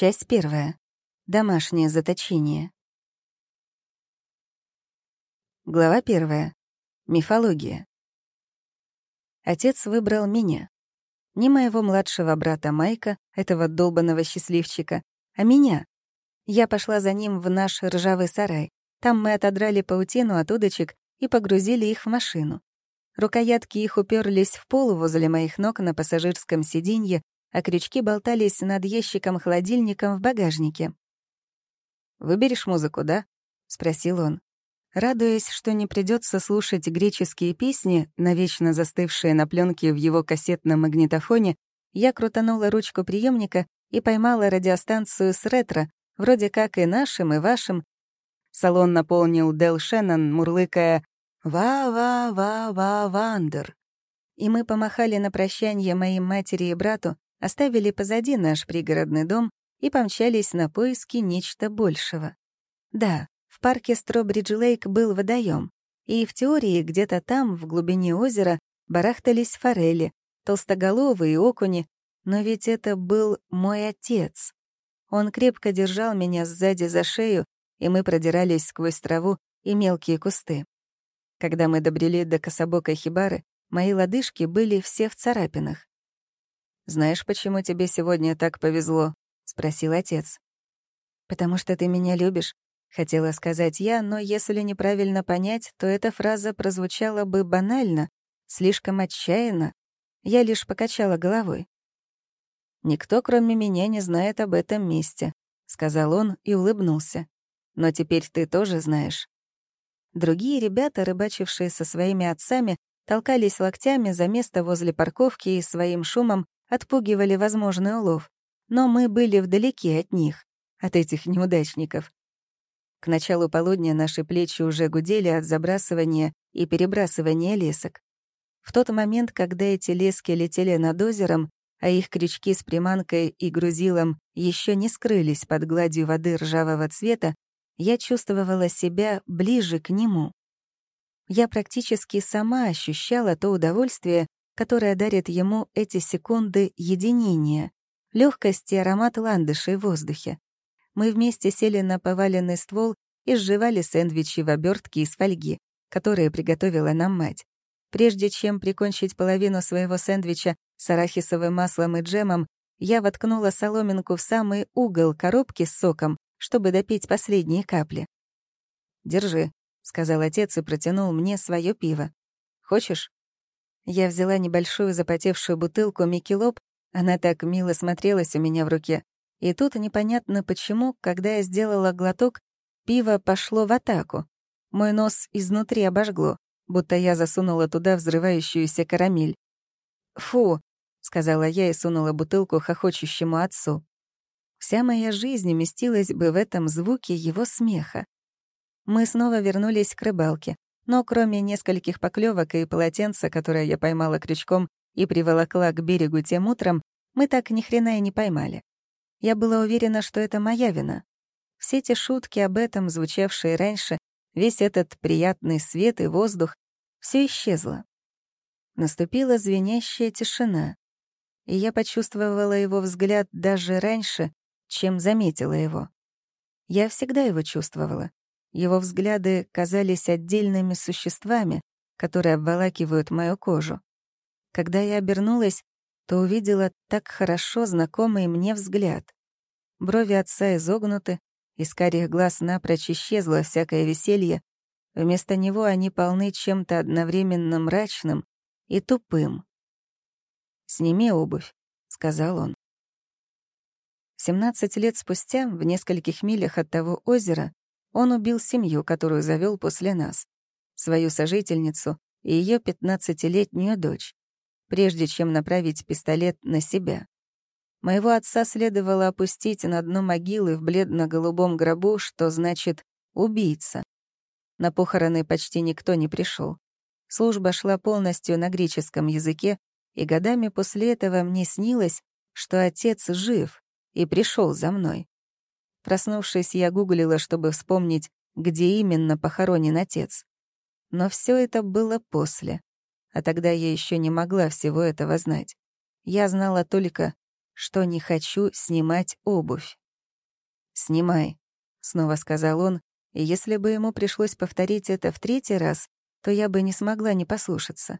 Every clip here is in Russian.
Часть первая. Домашнее заточение. Глава первая. Мифология. Отец выбрал меня. Не моего младшего брата Майка, этого долбанного счастливчика, а меня. Я пошла за ним в наш ржавый сарай. Там мы отодрали паутину от удочек и погрузили их в машину. Рукоятки их уперлись в пол возле моих ног на пассажирском сиденье, а крючки болтались над ящиком-холодильником в багажнике. «Выберешь музыку, да?» — спросил он. Радуясь, что не придется слушать греческие песни, навечно застывшие на пленке в его кассетном магнитофоне, я крутанула ручку приемника и поймала радиостанцию с ретро, вроде как и нашим, и вашим. Салон наполнил Дел Шеннон, мурлыкая «Ва-ва-ва-ва-вандер». И мы помахали на прощание моим матери и брату, оставили позади наш пригородный дом и помчались на поиски нечто большего. Да, в парке Стробридж-Лейк был водоем, и в теории где-то там, в глубине озера, барахтались форели, толстоголовые окуни, но ведь это был мой отец. Он крепко держал меня сзади за шею, и мы продирались сквозь траву и мелкие кусты. Когда мы добрели до кособокой хибары, мои лодыжки были все в царапинах. «Знаешь, почему тебе сегодня так повезло?» — спросил отец. «Потому что ты меня любишь», — хотела сказать я, но если неправильно понять, то эта фраза прозвучала бы банально, слишком отчаянно. Я лишь покачала головой. «Никто, кроме меня, не знает об этом месте», — сказал он и улыбнулся. «Но теперь ты тоже знаешь». Другие ребята, рыбачившие со своими отцами, толкались локтями за место возле парковки и своим шумом отпугивали возможный улов, но мы были вдалеке от них, от этих неудачников. К началу полудня наши плечи уже гудели от забрасывания и перебрасывания лесок. В тот момент, когда эти лески летели над озером, а их крючки с приманкой и грузилом еще не скрылись под гладью воды ржавого цвета, я чувствовала себя ближе к нему. Я практически сама ощущала то удовольствие, которая дарит ему эти секунды единения, легкость и аромат ландышей в воздухе. Мы вместе сели на поваленный ствол и сживали сэндвичи в обертке из фольги, которые приготовила нам мать. Прежде чем прикончить половину своего сэндвича с арахисовым маслом и джемом, я воткнула соломинку в самый угол коробки с соком, чтобы допить последние капли. «Держи», — сказал отец и протянул мне свое пиво. «Хочешь?» Я взяла небольшую запотевшую бутылку Микелоп, она так мило смотрелась у меня в руке. И тут непонятно почему, когда я сделала глоток, пиво пошло в атаку. Мой нос изнутри обожгло, будто я засунула туда взрывающуюся карамель. «Фу», — сказала я и сунула бутылку хохочущему отцу. Вся моя жизнь уместилась бы в этом звуке его смеха. Мы снова вернулись к рыбалке. Но кроме нескольких поклевок и полотенца, которое я поймала крючком и приволокла к берегу тем утром, мы так ни хрена и не поймали. Я была уверена, что это моя вина. Все те шутки об этом, звучавшие раньше, весь этот приятный свет и воздух, все исчезло. Наступила звенящая тишина, и я почувствовала его взгляд даже раньше, чем заметила его. Я всегда его чувствовала, его взгляды казались отдельными существами, которые обволакивают мою кожу. Когда я обернулась, то увидела так хорошо знакомый мне взгляд. Брови отца изогнуты, из карих глаз напрочь исчезло всякое веселье, вместо него они полны чем-то одновременно мрачным и тупым. «Сними обувь», — сказал он. Семнадцать лет спустя, в нескольких милях от того озера, он убил семью, которую завел после нас, свою сожительницу и ее пятнадцатилетнюю дочь, прежде чем направить пистолет на себя. Моего отца следовало опустить на дно могилы в бледно-голубом гробу, что значит «убийца». На похороны почти никто не пришел. Служба шла полностью на греческом языке, и годами после этого мне снилось, что отец жив и пришел за мной. Проснувшись, я гуглила, чтобы вспомнить, где именно похоронен отец. Но все это было после. А тогда я еще не могла всего этого знать. Я знала только, что не хочу снимать обувь. «Снимай», — снова сказал он, и если бы ему пришлось повторить это в третий раз, то я бы не смогла не послушаться.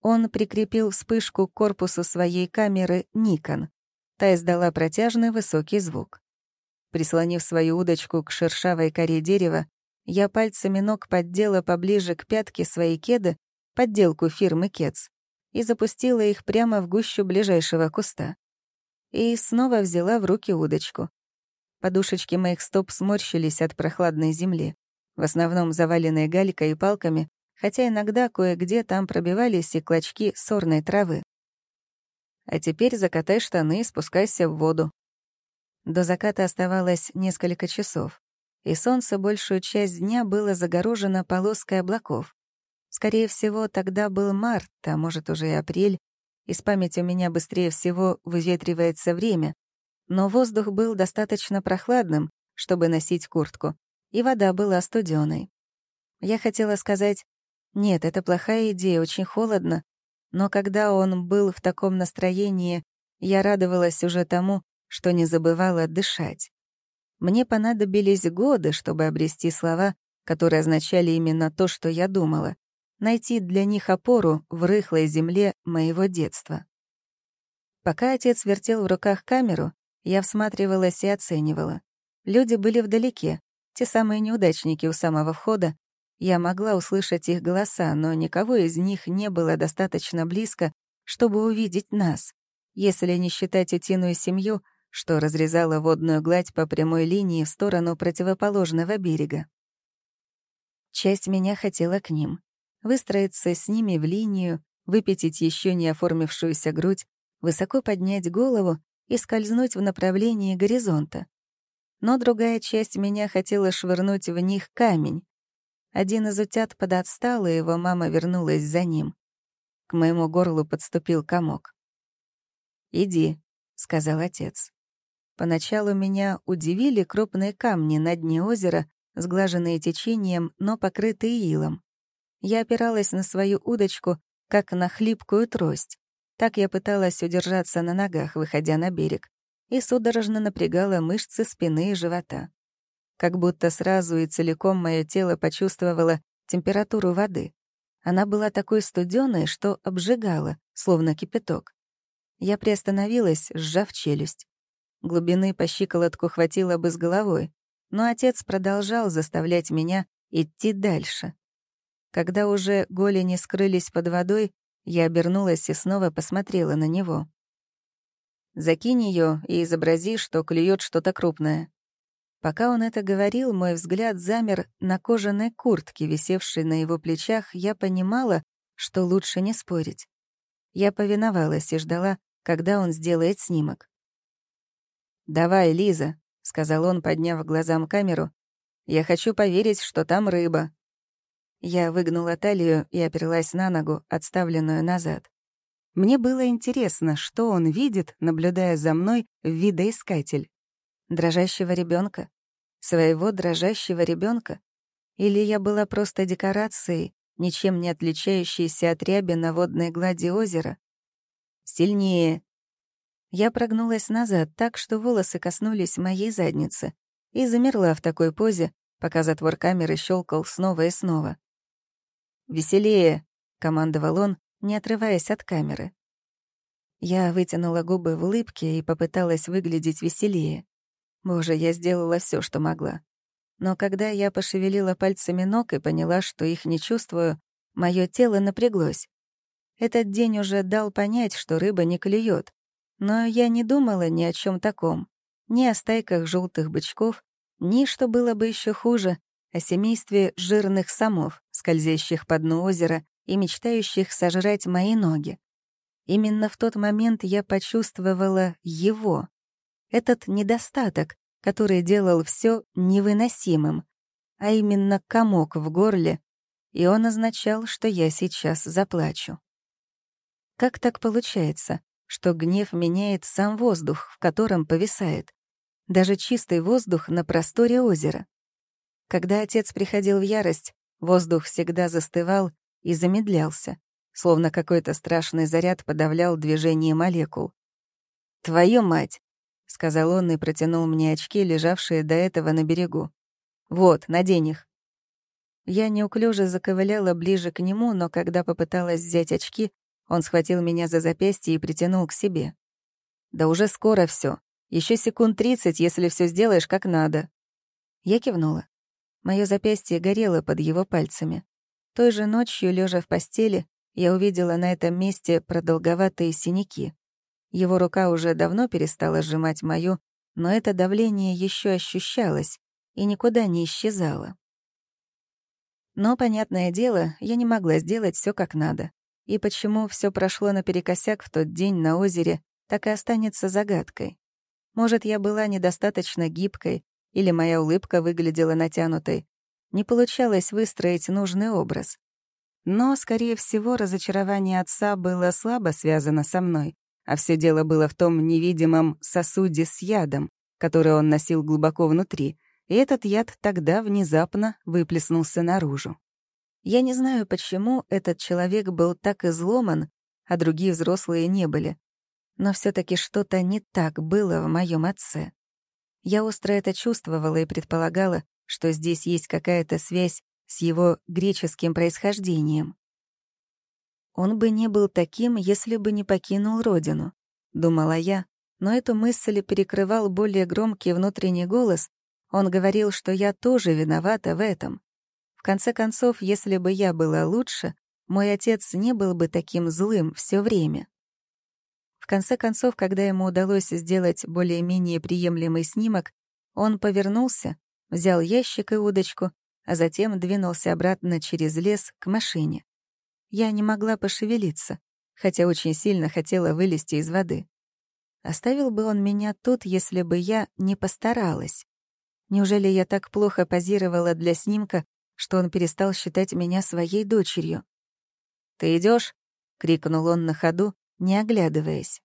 Он прикрепил вспышку к корпусу своей камеры Nikon. Та издала протяжный высокий звук. Прислонив свою удочку к шершавой коре дерева, я пальцами ног поддела поближе к пятке своей кеды, подделку фирмы Кец, и запустила их прямо в гущу ближайшего куста. И снова взяла в руки удочку. Подушечки моих стоп сморщились от прохладной земли, в основном заваленные галькой и палками, хотя иногда кое-где там пробивались и клочки сорной травы. А теперь закатай штаны и спускайся в воду. До заката оставалось несколько часов, и солнце большую часть дня было загорожено полоской облаков. Скорее всего, тогда был март, а может, уже и апрель. Из памяти у меня быстрее всего выветривается время. Но воздух был достаточно прохладным, чтобы носить куртку, и вода была студеной. Я хотела сказать, нет, это плохая идея, очень холодно, но когда он был в таком настроении, я радовалась уже тому, что не забывала дышать. Мне понадобились годы, чтобы обрести слова, которые означали именно то, что я думала найти для них опору в рыхлой земле моего детства. Пока отец вертел в руках камеру, я всматривалась и оценивала. Люди были вдалеке, те самые неудачники у самого входа. Я могла услышать их голоса, но никого из них не было достаточно близко, чтобы увидеть нас, если не считать утиную семью, что разрезала водную гладь по прямой линии в сторону противоположного берега. Часть меня хотела к ним, выстроиться с ними в линию, выпятить еще не оформившуюся грудь, высоко поднять голову и скользнуть в направлении горизонта. Но другая часть меня хотела швырнуть в них камень. Один из утят подотстал, и его мама вернулась за ним. К моему горлу подступил комок. «Иди», — сказал отец. Поначалу меня удивили крупные камни на дне озера, сглаженные течением, но покрытые илом. Я опиралась на свою удочку, как на хлипкую трость. Так я пыталась удержаться на ногах, выходя на берег, и судорожно напрягала мышцы спины и живота. Как будто сразу и целиком мое тело почувствовало температуру воды. Она была такой студеной, что обжигала, словно кипяток. Я приостановилась, сжав челюсть. Глубины по щиколотку хватило бы с головой, но отец продолжал заставлять меня идти дальше. Когда уже голени скрылись под водой, я обернулась и снова посмотрела на него. «Закинь ее и изобрази, что клюет что-то крупное». Пока он это говорил, мой взгляд замер на кожаной куртке, висевшей на его плечах, я понимала, что лучше не спорить. Я повиновалась и ждала, когда он сделает снимок. «Давай, Лиза», — сказал он, подняв глазам камеру. «Я хочу поверить, что там рыба. Я выгнула талию и оперлась на ногу, отставленную назад. Мне было интересно, что он видит, наблюдая за мной видоискатель. Дрожащего ребенка, Своего дрожащего ребенка? Или я была просто декорацией, ничем не отличающейся от ряби на водной глади озера? Сильнее. Я прогнулась назад так, что волосы коснулись моей задницы, и замерла в такой позе, пока затвор камеры щелкал снова и снова. «Веселее!» — командовал он, не отрываясь от камеры. Я вытянула губы в улыбке и попыталась выглядеть веселее. Боже, я сделала все, что могла. Но когда я пошевелила пальцами ног и поняла, что их не чувствую, мое тело напряглось. Этот день уже дал понять, что рыба не клюет. Но я не думала ни о чем таком. Ни о стайках желтых бычков, ни, что было бы еще хуже, о семействе жирных самов, скользящих по дну озера и мечтающих сожрать мои ноги. Именно в тот момент я почувствовала его. Этот недостаток, который делал все невыносимым, а именно комок в горле, и он означал, что я сейчас заплачу. Как так получается, что гнев меняет сам воздух, в котором повисает? Даже чистый воздух на просторе озера. Когда отец приходил в ярость, воздух всегда застывал и замедлялся, словно какой-то страшный заряд подавлял движение молекул. «Твою мать!» — сказал он и протянул мне очки, лежавшие до этого на берегу. «Вот, надень их». Я неуклюже заковыляла ближе к нему, но когда попыталась взять очки, он схватил меня за запястье и притянул к себе. «Да уже скоро все. Еще секунд тридцать, если все сделаешь как надо». Я кивнула. Мое запястье горело под его пальцами. Той же ночью, лежа в постели, я увидела на этом месте продолговатые синяки. Его рука уже давно перестала сжимать мою, но это давление еще ощущалось и никуда не исчезало. Но, понятное дело, я не могла сделать все как надо. И почему все прошло наперекосяк в тот день на озере, так и останется загадкой. Может, я была недостаточно гибкой, или моя улыбка выглядела натянутой. Не получалось выстроить нужный образ. Но, скорее всего, разочарование отца было слабо связано со мной, а все дело было в том невидимом сосуде с ядом, который он носил глубоко внутри, и этот яд тогда внезапно выплеснулся наружу. Я не знаю, почему этот человек был так изломан, а другие взрослые не были. Но все таки что-то не так было в моем отце. Я остро это чувствовала и предполагала, что здесь есть какая-то связь с его греческим происхождением. Он бы не был таким, если бы не покинул родину, думала я, но эту мысль перекрывал более громкий внутренний голос. Он говорил, что я тоже виновата в этом. В конце концов, если бы я была лучше, мой отец не был бы таким злым все время. В конце концов, когда ему удалось сделать более-менее приемлемый снимок, он повернулся, взял ящик и удочку, а затем двинулся обратно через лес к машине. Я не могла пошевелиться, хотя очень сильно хотела вылезти из воды. Оставил бы он меня тут, если бы я не постаралась. Неужели я так плохо позировала для снимка, что он перестал считать меня своей дочерью? «Ты идешь? крикнул он на ходу, не оглядываясь.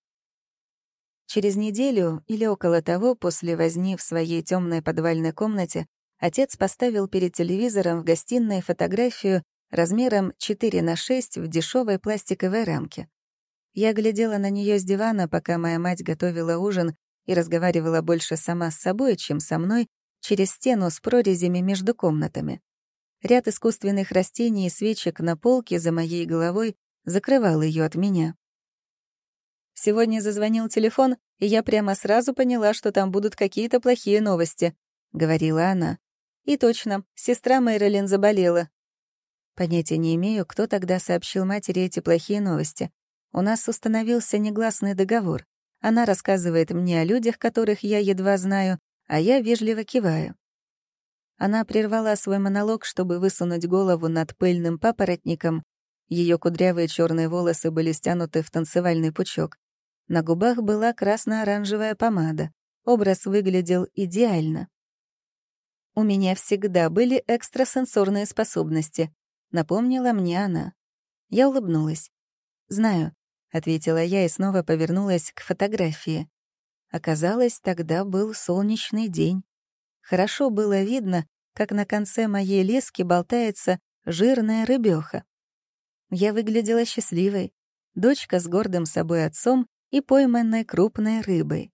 Через неделю или около того, после возни в своей темной подвальной комнате, отец поставил перед телевизором в гостиной фотографию размером 4 на 6 в дешевой пластиковой рамке. Я глядела на нее с дивана, пока моя мать готовила ужин и разговаривала больше сама с собой, чем со мной, через стену с прорезями между комнатами. Ряд искусственных растений и свечек на полке за моей головой закрывал ее от меня. Сегодня зазвонил телефон, и я прямо сразу поняла, что там будут какие-то плохие новости», — говорила она. «И точно, сестра Мэрилин заболела. Понятия не имею, кто тогда сообщил матери эти плохие новости. У нас установился негласный договор. Она рассказывает мне о людях, которых я едва знаю, а я вежливо киваю. Она прервала свой монолог, чтобы высунуть голову над пыльным папоротником. Ее кудрявые черные волосы были стянуты в танцевальный пучок. На губах была красно-оранжевая помада. Образ выглядел идеально. У меня всегда были экстрасенсорные способности, — напомнила мне она. Я улыбнулась. «Знаю», — ответила я и снова повернулась к фотографии. Оказалось, тогда был солнечный день. Хорошо было видно, как на конце моей лески болтается жирная рыбёха. Я выглядела счастливой, дочка с гордым собой отцом и пойманной крупной рыбой.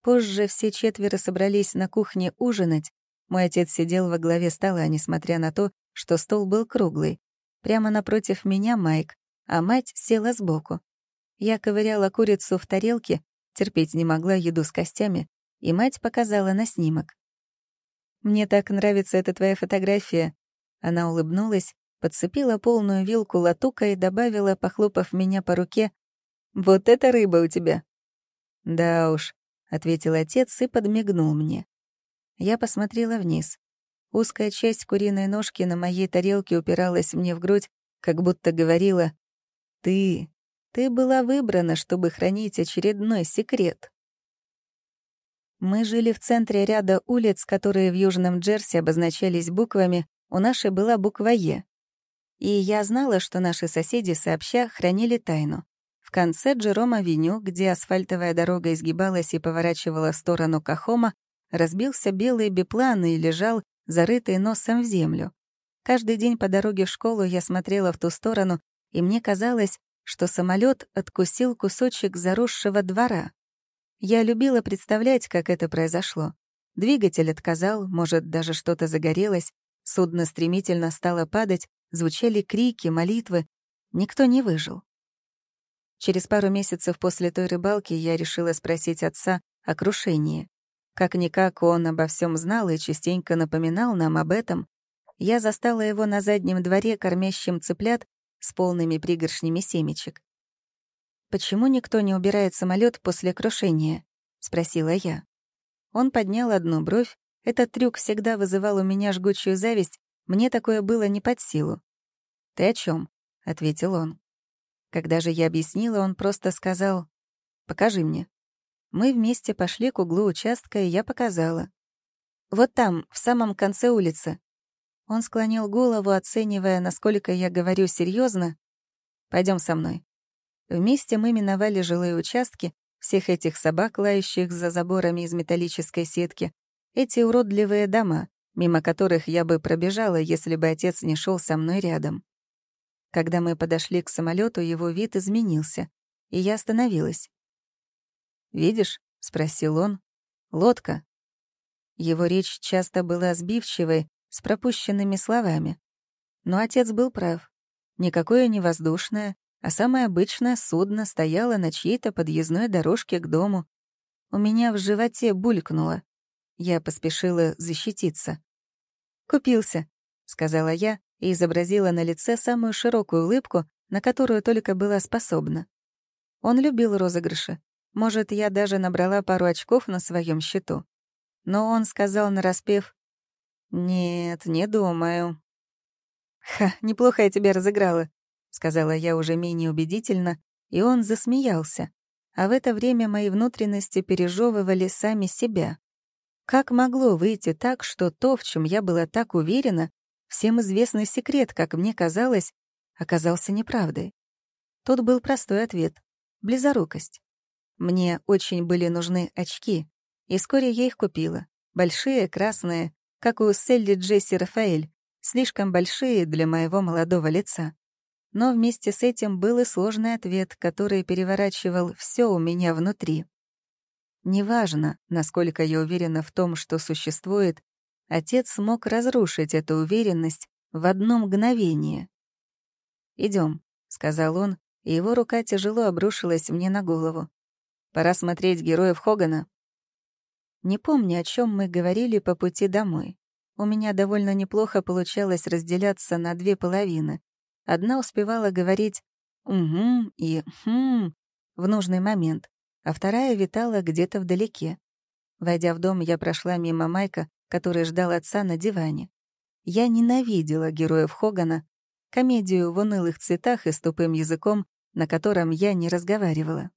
Позже все четверо собрались на кухне ужинать. Мой отец сидел во главе стола, несмотря на то, что стол был круглый. Прямо напротив меня Майк, а мать села сбоку. Я ковыряла курицу в тарелке, терпеть не могла еду с костями, и мать показала на снимок. «Мне так нравится эта твоя фотография». Она улыбнулась, подцепила полную вилку латука и добавила, похлопав меня по руке, «Вот это рыба у тебя». «Да уж», — ответил отец и подмигнул мне. Я посмотрела вниз. Узкая часть куриной ножки на моей тарелке упиралась мне в грудь, как будто говорила «Ты, ты была выбрана, чтобы хранить очередной секрет». Мы жили в центре ряда улиц, которые в Южном Джерси обозначались буквами, у нашей была буква «Е». И я знала, что наши соседи сообща хранили тайну. В конце Джером-авеню, где асфальтовая дорога изгибалась и поворачивала в сторону Кахома, разбился белый биплан и лежал зарытый носом в землю. Каждый день по дороге в школу я смотрела в ту сторону, и мне казалось, что самолет откусил кусочек заросшего двора. Я любила представлять, как это произошло. Двигатель отказал, может, даже что-то загорелось, судно стремительно стало падать, звучали крики, молитвы. Никто не выжил. Через пару месяцев после той рыбалки я решила спросить отца о крушении. Как-никак он обо всем знал и частенько напоминал нам об этом. Я застала его на заднем дворе, кормящим цыплят с полными пригоршнями семечек. «Почему никто не убирает самолет после крушения?» — спросила я. Он поднял одну бровь. Этот трюк всегда вызывал у меня жгучую зависть, мне такое было не под силу. «Ты о чем? ответил он. Когда же я объяснила, он просто сказал «Покажи мне». Мы вместе пошли к углу участка, и я показала. «Вот там, в самом конце улицы». Он склонил голову, оценивая, насколько я говорю серьезно. Пойдем со мной». Вместе мы миновали жилые участки, всех этих собак, лающих за заборами из металлической сетки, эти уродливые дома, мимо которых я бы пробежала, если бы отец не шел со мной рядом. Когда мы подошли к самолету, его вид изменился, и я остановилась. «Видишь?» — спросил он. «Лодка». Его речь часто была сбивчивой, с пропущенными словами. Но отец был прав. Никакое не воздушное, а самое обычное судно стояло на чьей-то подъездной дорожке к дому. У меня в животе булькнуло. Я поспешила защититься. «Купился», — сказала я и изобразила на лице самую широкую улыбку, на которую только была способна. Он любил розыгрыши, может, я даже набрала пару очков на своем счету. Но он сказал нараспев «Нет, не думаю». «Ха, неплохо я тебя разыграла», — сказала я уже менее убедительно, и он засмеялся. А в это время мои внутренности пережевывали сами себя. Как могло выйти так, что то, в чем я была так уверена, всем известный секрет, как мне казалось, оказался неправдой? Тут был простой ответ — близорукость. Мне очень были нужны очки, и вскоре я их купила. Большие, красные, как у Селли Джесси Рафаэль, слишком большие для моего молодого лица. Но вместе с этим был и сложный ответ, который переворачивал все у меня внутри. Неважно, насколько я уверена в том, что существует, отец смог разрушить эту уверенность в одно мгновение. Идем, сказал он, и его рука тяжело обрушилась мне на голову. Пора смотреть героев Хогана. Не помню, о чем мы говорили по пути домой. У меня довольно неплохо получалось разделяться на две половины. Одна успевала говорить «угу» и «хм» в нужный момент, а вторая витала где-то вдалеке. Войдя в дом, я прошла мимо Майка, который ждал отца на диване. Я ненавидела героев Хогана, комедию в унылых цветах и с тупым языком, на котором я не разговаривала.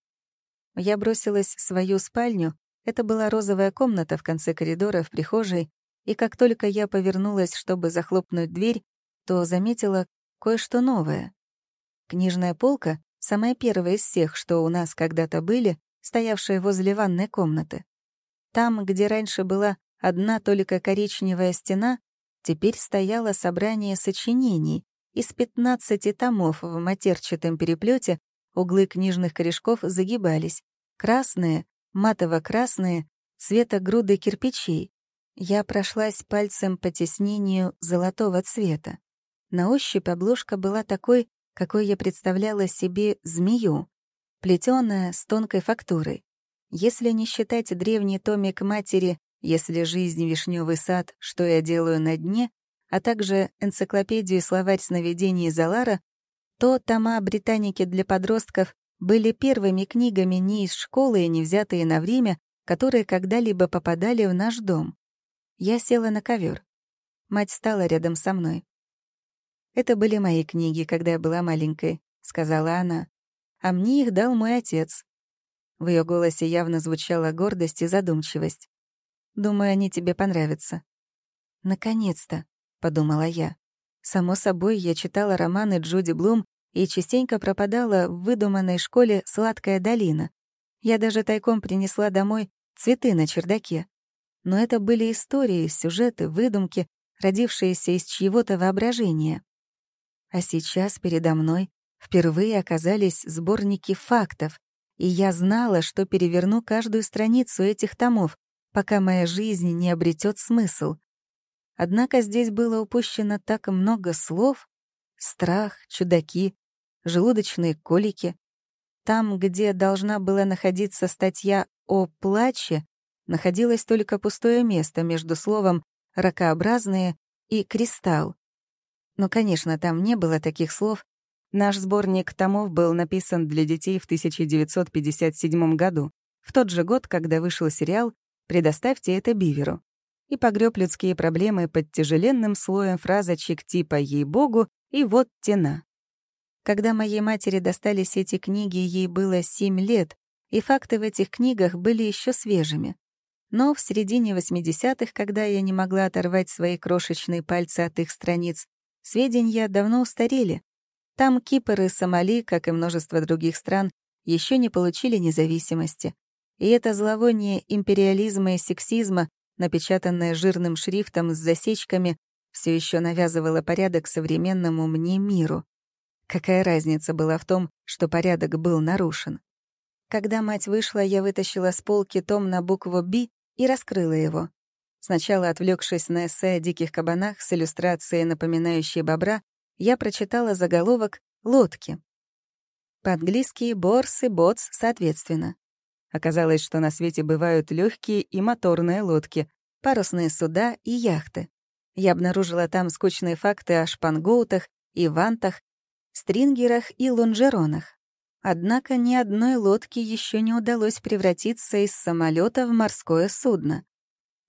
Я бросилась в свою спальню, это была розовая комната в конце коридора в прихожей, и как только я повернулась, чтобы захлопнуть дверь, то заметила кое-что новое. Книжная полка, самая первая из всех, что у нас когда-то были, стоявшая возле ванной комнаты. Там, где раньше была одна только коричневая стена, теперь стояло собрание сочинений из 15 томов в матерчатом переплете Углы книжных корешков загибались. Красные, матово-красные, цвета груды кирпичей. Я прошлась пальцем по теснению золотого цвета. На ощупь обложка была такой, какой я представляла себе змею, плетёная с тонкой фактурой. Если не считать древний томик матери «Если жизнь — вишневый сад, что я делаю на дне», а также энциклопедию и словарь сновидений Залара, то тома «Британики для подростков» были первыми книгами не из школы и не взятые на время, которые когда-либо попадали в наш дом. Я села на ковер. Мать стала рядом со мной. «Это были мои книги, когда я была маленькой», — сказала она. «А мне их дал мой отец». В ее голосе явно звучала гордость и задумчивость. «Думаю, они тебе понравятся». «Наконец-то», — подумала я. Само собой, я читала романы Джуди Блум и частенько пропадала в выдуманной школе «Сладкая долина». Я даже тайком принесла домой цветы на чердаке. Но это были истории, сюжеты, выдумки, родившиеся из чьего-то воображения. А сейчас передо мной впервые оказались сборники фактов, И я знала, что переверну каждую страницу этих томов, пока моя жизнь не обретет смысл. Однако здесь было упущено так много слов. Страх, чудаки, желудочные колики. Там, где должна была находиться статья о плаче, находилось только пустое место между словом «ракообразные» и «кристалл». Но, конечно, там не было таких слов. Наш сборник томов был написан для детей в 1957 году, в тот же год, когда вышел сериал «Предоставьте это Биверу» и погреб людские проблемы под тяжеленным слоем фразочек типа «ей-богу» и «вот тена». Когда моей матери достались эти книги, ей было семь лет, и факты в этих книгах были еще свежими. Но в середине 80-х, когда я не могла оторвать свои крошечные пальцы от их страниц, сведения давно устарели. Там Кипр и Сомали, как и множество других стран, еще не получили независимости. И это зловоние империализма и сексизма, напечатанное жирным шрифтом с засечками, все еще навязывало порядок современному мне миру. Какая разница была в том, что порядок был нарушен? Когда мать вышла, я вытащила с полки том на букву «Б» и раскрыла его. Сначала, отвлекшись на эссе о диких кабанах с иллюстрацией, напоминающей бобра, я прочитала заголовок «Лодки». По-английски «борс» и «ботс» соответственно. Оказалось, что на свете бывают легкие и моторные лодки, парусные суда и яхты. Я обнаружила там скучные факты о шпангоутах и вантах, стрингерах и лонжеронах. Однако ни одной лодке еще не удалось превратиться из самолета в морское судно.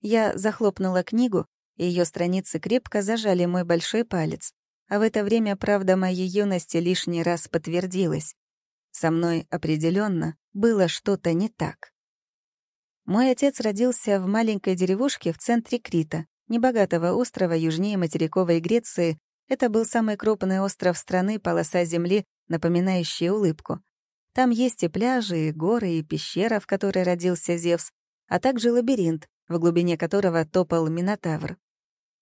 Я захлопнула книгу, и ее страницы крепко зажали мой большой палец. А в это время правда моей юности лишний раз подтвердилась. Со мной определенно было что-то не так. Мой отец родился в маленькой деревушке в центре Крита, небогатого острова южнее материковой Греции. Это был самый крупный остров страны, полоса земли, напоминающая улыбку. Там есть и пляжи, и горы, и пещера, в которой родился Зевс, а также лабиринт, в глубине которого топал Минотавр.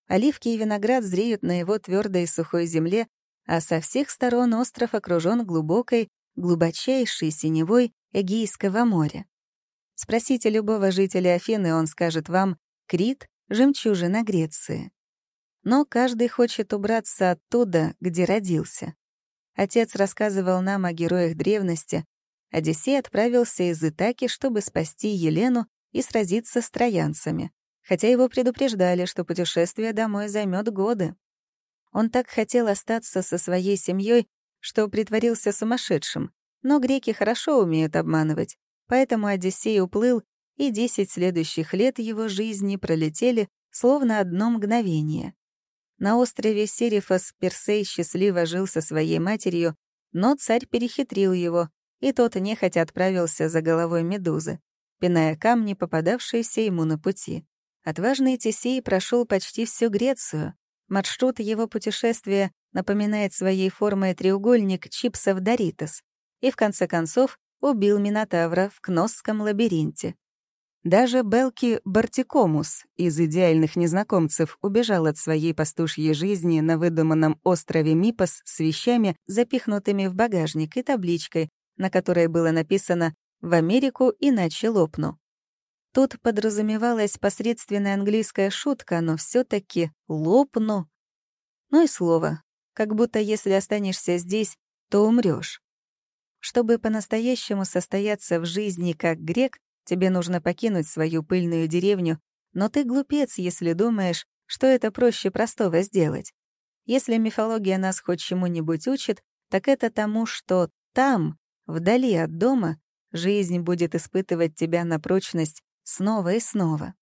Оливки и виноград зреют на его твердой сухой земле, а со всех сторон остров окружен глубокой, глубочайшей синевой Эгейского моря. Спросите любого жителя Афины, он скажет вам «Крит — жемчужина Греции». Но каждый хочет убраться оттуда, где родился. Отец рассказывал нам о героях древности. Одиссей отправился из Итаки, чтобы спасти Елену и сразиться с троянцами, хотя его предупреждали, что путешествие домой займет годы. Он так хотел остаться со своей семьей, что притворился сумасшедшим, но греки хорошо умеют обманывать, поэтому Одиссей уплыл, и десять следующих лет его жизни пролетели словно одно мгновение. На острове Серифос Персей счастливо жил со своей матерью, но царь перехитрил его, и тот нехотя отправился за головой Медузы, пиная камни, попадавшиеся ему на пути. Отважный Тесей прошел почти всю Грецию. Маршрут его путешествия напоминает своей формой треугольник чипсов Доритос и, в конце концов, убил Минотавра в Кносском лабиринте. Даже Белки Бартикомус из «Идеальных незнакомцев» убежал от своей пастушьей жизни на выдуманном острове Мипос с вещами, запихнутыми в багажник и табличкой, на которой было написано «В Америку иначе лопну». Тут подразумевалась посредственная английская шутка, но все таки «лопну». Ну и слово, как будто если останешься здесь, то умрешь. Чтобы по-настоящему состояться в жизни как грек, Тебе нужно покинуть свою пыльную деревню, но ты глупец, если думаешь, что это проще простого сделать. Если мифология нас хоть чему-нибудь учит, так это тому, что там, вдали от дома, жизнь будет испытывать тебя на прочность снова и снова.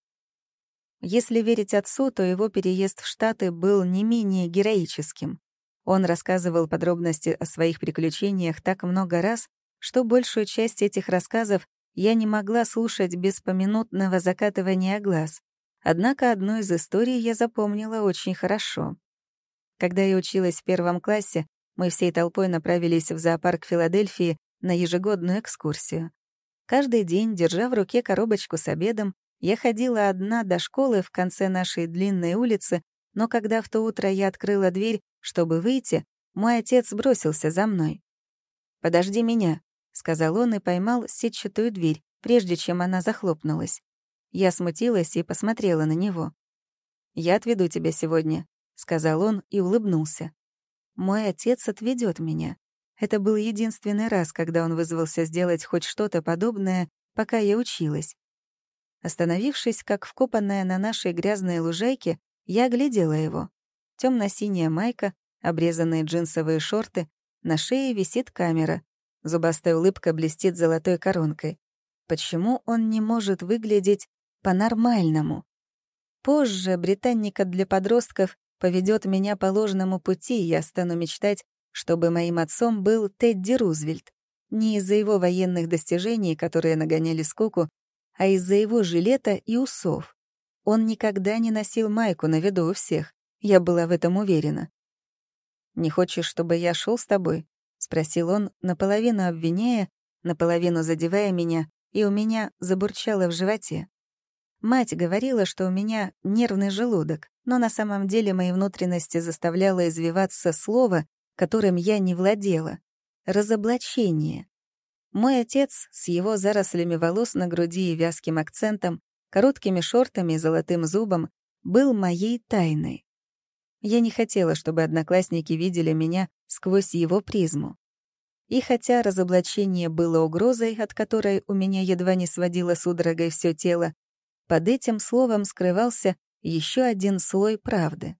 Если верить отцу, то его переезд в Штаты был не менее героическим. Он рассказывал подробности о своих приключениях так много раз, что большую часть этих рассказов я не могла слушать без поминутного закатывания глаз. Однако одну из историй я запомнила очень хорошо. Когда я училась в первом классе, мы всей толпой направились в зоопарк Филадельфии на ежегодную экскурсию. Каждый день, держа в руке коробочку с обедом, я ходила одна до школы в конце нашей длинной улицы, но когда в то утро я открыла дверь, чтобы выйти, мой отец бросился за мной. «Подожди меня», — сказал он и поймал сетчатую дверь, прежде чем она захлопнулась. Я смутилась и посмотрела на него. «Я отведу тебя сегодня», — сказал он и улыбнулся. «Мой отец отведет меня. Это был единственный раз, когда он вызвался сделать хоть что-то подобное, пока я училась. Остановившись, как вкопанная на нашей грязной лужайке, я оглядела его. Темно-синяя майка, обрезанные джинсовые шорты, на шее висит камера. Зубастая улыбка блестит золотой коронкой. Почему он не может выглядеть по-нормальному? Позже британника для подростков поведет меня по ложному пути, и я стану мечтать, чтобы моим отцом был Тедди Рузвельт. Не из-за его военных достижений, которые нагоняли скуку, а из-за его жилета и усов. Он никогда не носил майку на виду у всех. Я была в этом уверена. «Не хочешь, чтобы я шел с тобой?» — спросил он, наполовину обвиняя, наполовину задевая меня, и у меня забурчало в животе. Мать говорила, что у меня нервный желудок, но на самом деле мои внутренности заставляло извиваться слово, которым я не владела — разоблачение. Мой отец с его зарослями волос на груди и вязким акцентом, короткими шортами и золотым зубом был моей тайной. Я не хотела, чтобы одноклассники видели меня сквозь его призму. И хотя разоблачение было угрозой, от которой у меня едва не сводило судорогой все тело, под этим словом скрывался еще один слой правды.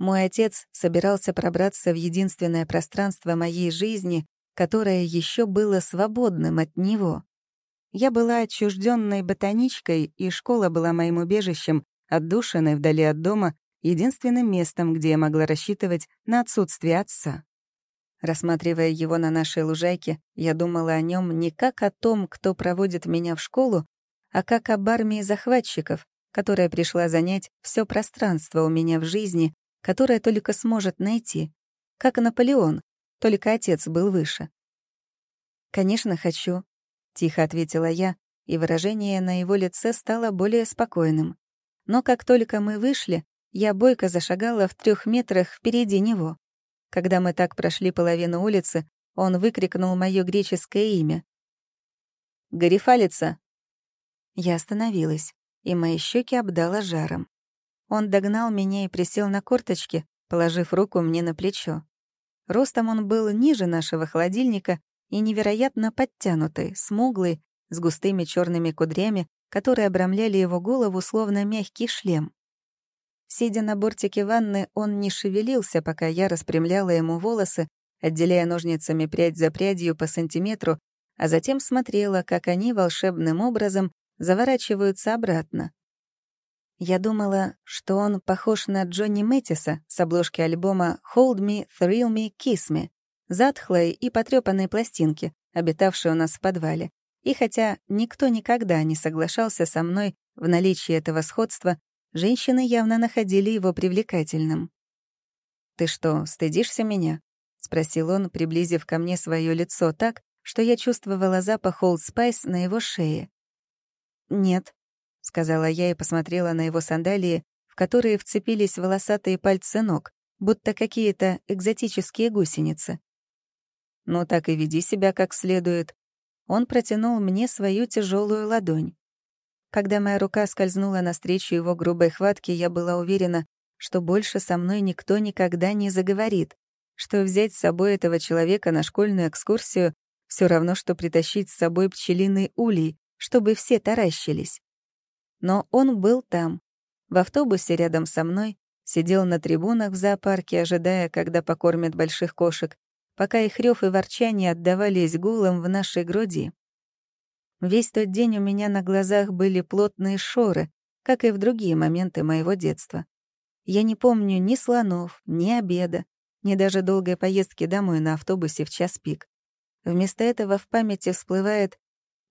Мой отец собирался пробраться в единственное пространство моей жизни, которое еще было свободным от него. Я была отчужденной ботаничкой, и школа была моим убежищем, отдушиной вдали от дома, единственным местом, где я могла рассчитывать на отсутствие отца. Рассматривая его на нашей лужайке, я думала о нем не как о том, кто проводит меня в школу, а как об армии захватчиков, которая пришла занять все пространство у меня в жизни, которое только сможет найти. Как Наполеон, только отец был выше. «Конечно, хочу», — тихо ответила я, и выражение на его лице стало более спокойным. Но как только мы вышли, я бойко зашагала в трех метрах впереди него. Когда мы так прошли половину улицы, он выкрикнул мое греческое имя. «Гарифалица!» Я остановилась, и мои щеки обдала жаром. Он догнал меня и присел на корточки, положив руку мне на плечо. Ростом он был ниже нашего холодильника и невероятно подтянутый, смуглый, с густыми черными кудрями, которые обрамляли его голову словно мягкий шлем. Сидя на бортике ванны, он не шевелился, пока я распрямляла ему волосы, отделяя ножницами прядь за прядью по сантиметру, а затем смотрела, как они волшебным образом заворачиваются обратно. Я думала, что он похож на Джонни Мэттиса с обложки альбома «Hold Me, Thrill Me, Kiss Me», затхлой и потрёпанной пластинки, обитавшей у нас в подвале. И хотя никто никогда не соглашался со мной в наличии этого сходства, женщины явно находили его привлекательным. «Ты что, стыдишься меня?» — спросил он, приблизив ко мне свое лицо так, что я чувствовала запах Old Spice на его шее. «Нет», — сказала я и посмотрела на его сандалии, в которые вцепились волосатые пальцы ног, будто какие-то экзотические гусеницы. «Ну так и веди себя как следует». Он протянул мне свою тяжелую ладонь. Когда моя рука скользнула навстречу его грубой хватке, я была уверена, что больше со мной никто никогда не заговорит, что взять с собой этого человека на школьную экскурсию все равно, что притащить с собой пчелиный улей, чтобы все таращились. Но он был там. В автобусе рядом со мной, сидел на трибунах в зоопарке, ожидая, когда покормят больших кошек, пока их рёв и ворчание отдавались гулом в нашей груди. Весь тот день у меня на глазах были плотные шоры, как и в другие моменты моего детства. Я не помню ни слонов, ни обеда, ни даже долгой поездки домой на автобусе в час пик. Вместо этого в памяти всплывает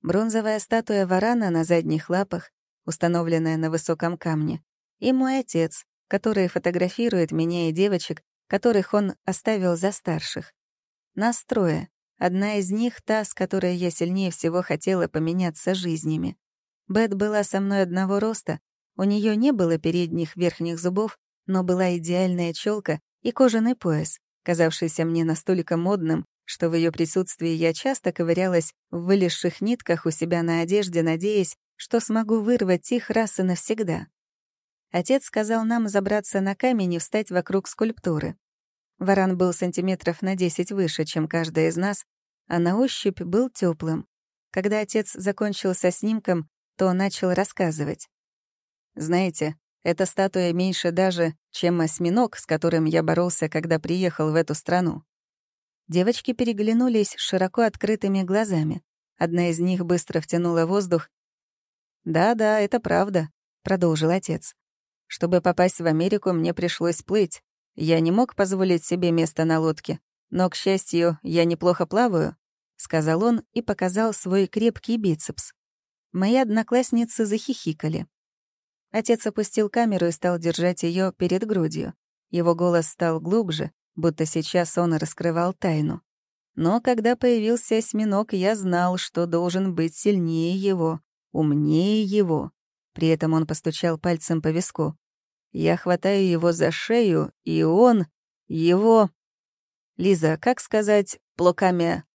бронзовая статуя варана на задних лапах, установленная на высоком камне, и мой отец, который фотографирует меня и девочек, которых он оставил за старших. Нас трое. Одна из них — та, с которой я сильнее всего хотела поменяться жизнями. Бет была со мной одного роста, у нее не было передних верхних зубов, но была идеальная челка и кожаный пояс, казавшийся мне настолько модным, что в ее присутствии я часто ковырялась в вылезших нитках у себя на одежде, надеясь, что смогу вырвать их раз и навсегда. Отец сказал нам забраться на камень и встать вокруг скульптуры. Варан был сантиметров на десять выше, чем каждая из нас, а на ощупь был теплым. Когда отец закончил со снимком, то начал рассказывать. «Знаете, эта статуя меньше даже, чем осьминог, с которым я боролся, когда приехал в эту страну». Девочки переглянулись широко открытыми глазами. Одна из них быстро втянула воздух. «Да-да, это правда», — продолжил отец. «Чтобы попасть в Америку, мне пришлось плыть. Я не мог позволить себе место на лодке. Но, к счастью, я неплохо плаваю», — сказал он и показал свой крепкий бицепс. Мои одноклассницы захихикали. Отец опустил камеру и стал держать ее перед грудью. Его голос стал глубже, будто сейчас он раскрывал тайну. Но когда появился осьминог, я знал, что должен быть сильнее его, умнее его. При этом он постучал пальцем по виску. Я хватаю его за шею, и он... его... Лиза, как сказать «плокамя»?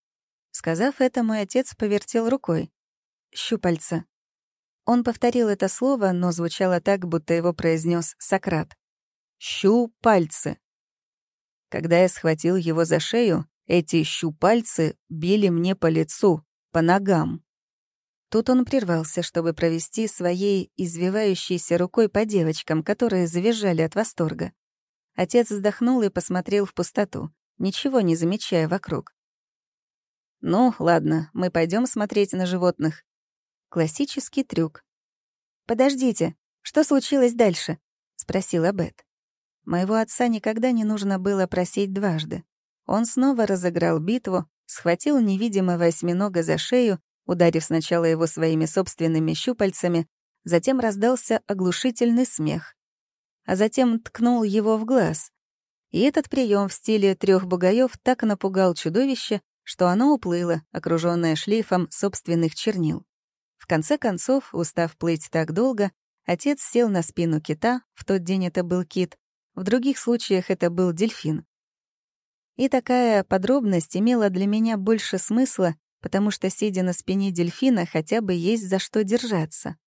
Сказав это, мой отец повертел рукой. Щупальца. Он повторил это слово, но звучало так, будто его произнес Сократ. «Щупальцы». Когда я схватил его за шею, эти щупальцы били мне по лицу, по ногам. Тут он прервался, чтобы провести своей извивающейся рукой по девочкам, которые завизжали от восторга. Отец вздохнул и посмотрел в пустоту, ничего не замечая вокруг. «Ну, ладно, мы пойдем смотреть на животных». Классический трюк. «Подождите, что случилось дальше?» — спросила Бет. Моего отца никогда не нужно было просить дважды. Он снова разыграл битву, схватил невидимого осьминога за шею ударив сначала его своими собственными щупальцами, затем раздался оглушительный смех. А затем ткнул его в глаз. И этот прием в стиле трех бугаев так напугал чудовище, что оно уплыло, окружённое шлейфом собственных чернил. В конце концов, устав плыть так долго, отец сел на спину кита, в тот день это был кит, в других случаях это был дельфин. И такая подробность имела для меня больше смысла, потому что, сидя на спине дельфина, хотя бы есть за что держаться.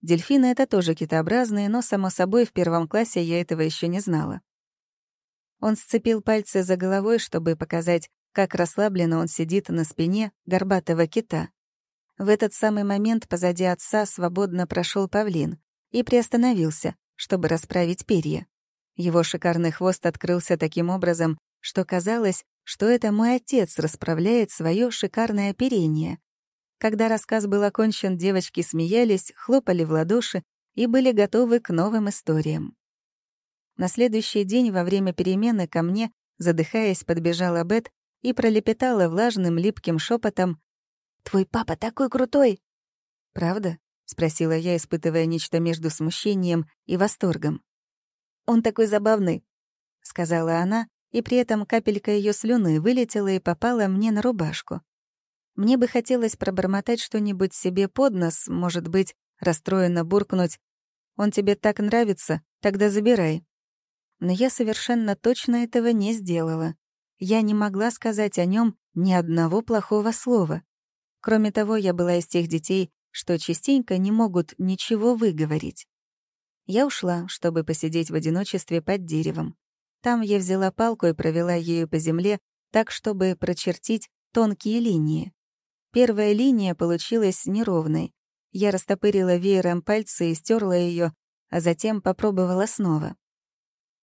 Дельфины — это тоже китообразные, но, само собой, в первом классе я этого еще не знала. Он сцепил пальцы за головой, чтобы показать, как расслабленно он сидит на спине горбатого кита. В этот самый момент позади отца свободно прошел павлин и приостановился, чтобы расправить перья. Его шикарный хвост открылся таким образом, что казалось, что это мой отец расправляет свое шикарное оперение. Когда рассказ был окончен, девочки смеялись, хлопали в ладоши и были готовы к новым историям. На следующий день во время перемены ко мне, задыхаясь, подбежала Бет и пролепетала влажным липким шепотом «Твой папа такой крутой!» «Правда?» — спросила я, испытывая нечто между смущением и восторгом. «Он такой забавный», — сказала она, и при этом капелька ее слюны вылетела и попала мне на рубашку. Мне бы хотелось пробормотать что-нибудь себе под нос, может быть, расстроенно буркнуть «Он тебе так нравится, тогда забирай». Но я совершенно точно этого не сделала. Я не могла сказать о нем ни одного плохого слова. Кроме того, я была из тех детей, что частенько не могут ничего выговорить. Я ушла, чтобы посидеть в одиночестве под деревом. Там я взяла палку и провела ею по земле так, чтобы прочертить тонкие линии. Первая линия получилась неровной. Я растопырила веером пальцы и стерла ее, а затем попробовала снова.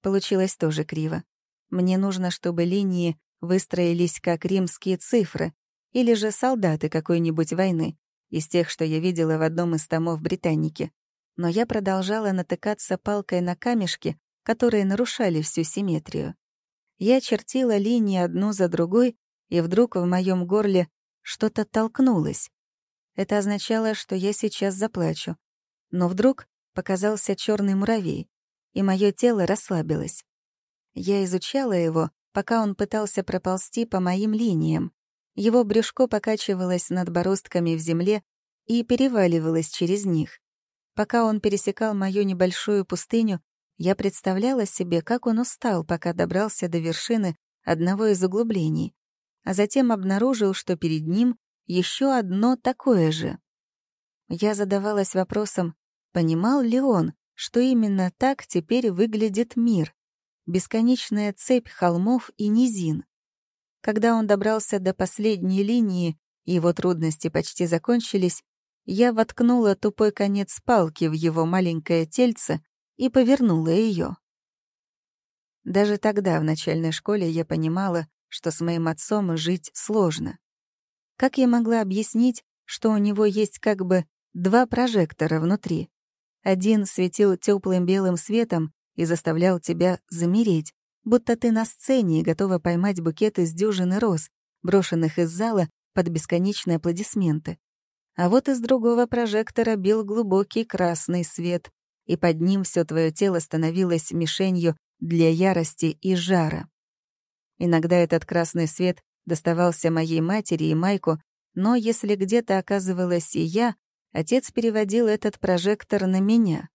Получилось тоже криво. Мне нужно, чтобы линии выстроились как римские цифры или же солдаты какой-нибудь войны, из тех, что я видела в одном из томов Британики. Но я продолжала натыкаться палкой на камешки, которые нарушали всю симметрию. Я чертила линии одну за другой, и вдруг в моем горле что-то толкнулось. Это означало, что я сейчас заплачу. Но вдруг показался черный муравей, и мое тело расслабилось. Я изучала его, пока он пытался проползти по моим линиям. Его брюшко покачивалось над бороздками в земле и переваливалось через них. Пока он пересекал мою небольшую пустыню, я представляла себе, как он устал, пока добрался до вершины одного из углублений. а затем обнаружил, что перед ним еще одно такое же. Я задавалась вопросом, понимал ли он, что именно так теперь выглядит мир, бесконечная цепь холмов и низин. Когда он добрался до последней линии, его трудности почти закончились, я воткнула тупой конец палки в его маленькое тельце и повернула ее. Даже тогда, в начальной школе, я понимала, что с моим отцом жить сложно. Как я могла объяснить, что у него есть как бы два прожектора внутри? Один светил теплым белым светом и заставлял тебя замереть, будто ты на сцене и готова поймать букет из дюжины роз, брошенных из зала под бесконечные аплодисменты. А вот из другого прожектора бил глубокий красный свет, и под ним все твое тело становилось мишенью для ярости и жара. Иногда этот красный свет доставался моей матери и Майку, но если где-то оказывалась и я, отец переводил этот прожектор на меня.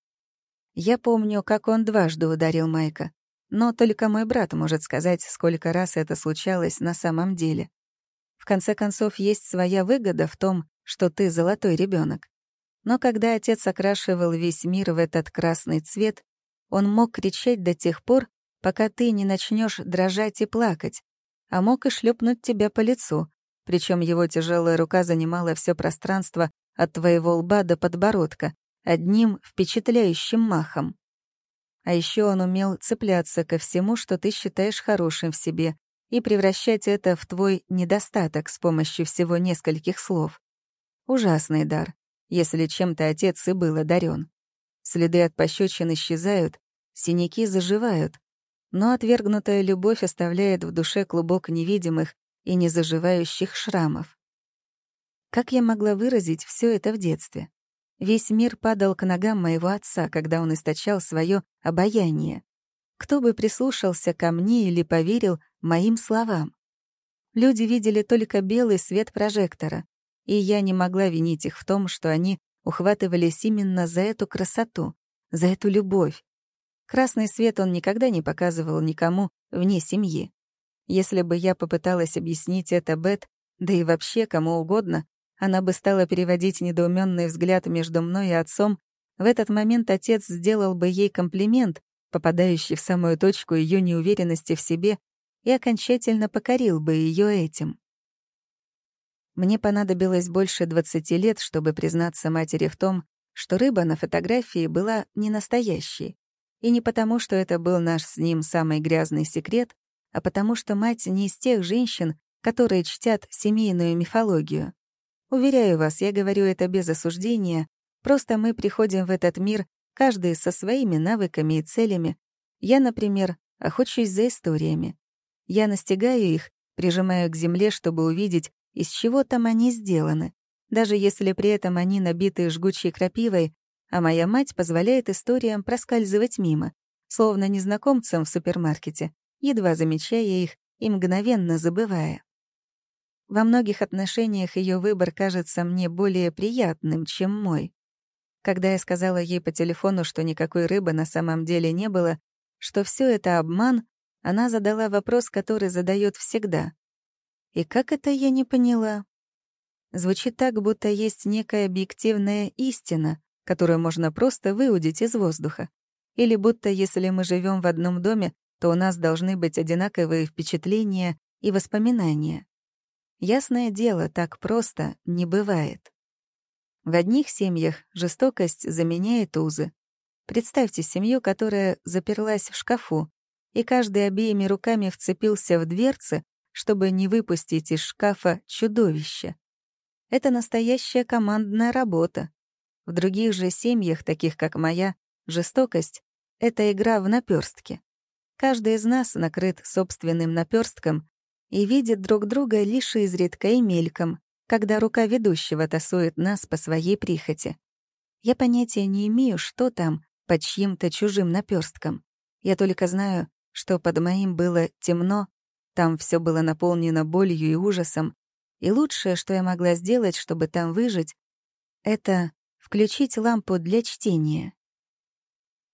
Я помню, как он дважды ударил Майка, но только мой брат может сказать, сколько раз это случалось на самом деле. В конце концов, есть своя выгода в том, что ты золотой ребенок. Но когда отец окрашивал весь мир в этот красный цвет, он мог кричать до тех пор, пока ты не начнешь дрожать и плакать, а мог и шлепнуть тебя по лицу, причем его тяжелая рука занимала все пространство от твоего лба до подбородка, одним впечатляющим махом. А еще он умел цепляться ко всему, что ты считаешь хорошим в себе, и превращать это в твой недостаток с помощью всего нескольких слов. Ужасный дар, если чем-то отец и был одарен. Следы от пощечин исчезают, синяки заживают, но отвергнутая любовь оставляет в душе клубок невидимых и незаживающих шрамов. Как я могла выразить все это в детстве? Весь мир падал к ногам моего отца, когда он источал свое обаяние. Кто бы прислушался ко мне или поверил моим словам? Люди видели только белый свет прожектора, и я не могла винить их в том, что они ухватывались именно за эту красоту, за эту любовь. Красный свет он никогда не показывал никому вне семьи. Если бы я попыталась объяснить это Бет, да и вообще кому угодно, она бы стала переводить недоуменный взгляд между мной и отцом. В этот момент отец сделал бы ей комплимент, попадающий в самую точку ее неуверенности в себе, и окончательно покорил бы ее этим. Мне понадобилось больше 20 лет, чтобы признаться матери в том, что рыба на фотографии была не настоящей. И не потому, что это был наш с ним самый грязный секрет, а потому что мать не из тех женщин, которые чтят семейную мифологию. Уверяю вас, я говорю это без осуждения, просто мы приходим в этот мир, каждый со своими навыками и целями. Я, например, охочусь за историями. Я настигаю их, прижимаю к земле, чтобы увидеть, из чего там они сделаны, даже если при этом они набиты жгучей крапивой, а моя мать позволяет историям проскальзывать мимо, словно незнакомцам в супермаркете, едва замечая их и мгновенно забывая. Во многих отношениях ее выбор кажется мне более приятным, чем мой. Когда я сказала ей по телефону, что никакой рыбы на самом деле не было, что все это обман, она задала вопрос, который задает всегда. И как это я не поняла? Звучит так, будто есть некая объективная истина, которую можно просто выудить из воздуха. Или будто если мы живем в одном доме, то у нас должны быть одинаковые впечатления и воспоминания. Ясное дело, так просто не бывает. В одних семьях жестокость заменяет узы. Представьте семью, которая заперлась в шкафу, и каждый обеими руками вцепился в дверцы, чтобы не выпустить из шкафа чудовище. Это настоящая командная работа. В других же семьях, таких как моя, жестокость — это игра в наперстки. Каждый из нас накрыт собственным наперстком и видит друг друга лишь изредка и мельком, когда рука ведущего тасует нас по своей прихоти. Я понятия не имею, что там под чьим-то чужим наперстком. Я только знаю, что под моим было темно там все было наполнено болью и ужасом, и лучшее, что я могла сделать, чтобы там выжить, это включить лампу для чтения.